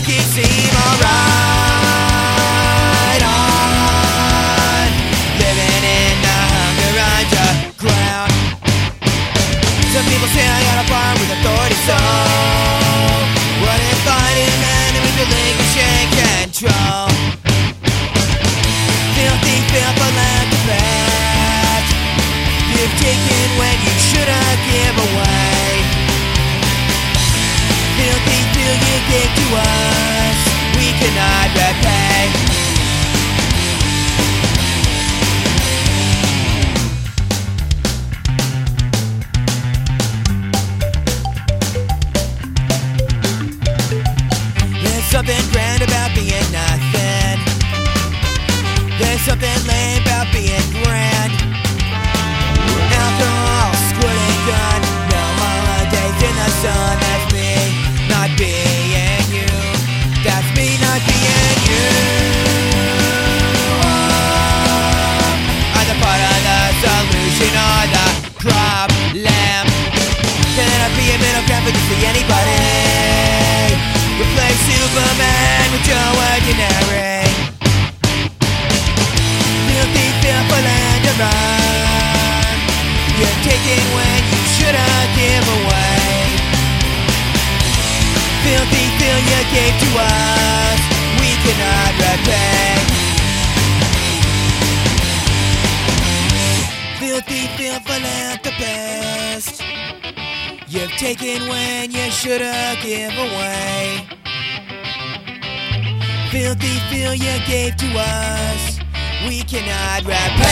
make it seem alright. Something grand about being nothing. There's something lame about being grand. Alcohol, squirting gun, no holidays in the sun. That's me not being you. That's me not being you. Oh, I'm the part of the solution or the problem. Can I be a middle ground for just anybody? Replace Superman with Joe Ordinary. Filthy, fearful and a run. You're taking when you should have give away. Filthy, feel you gave to us. We cannot repay. Filthy, feel philanthropist. You've taken when you should have give away. Filthy feel you gave to us, we cannot repay.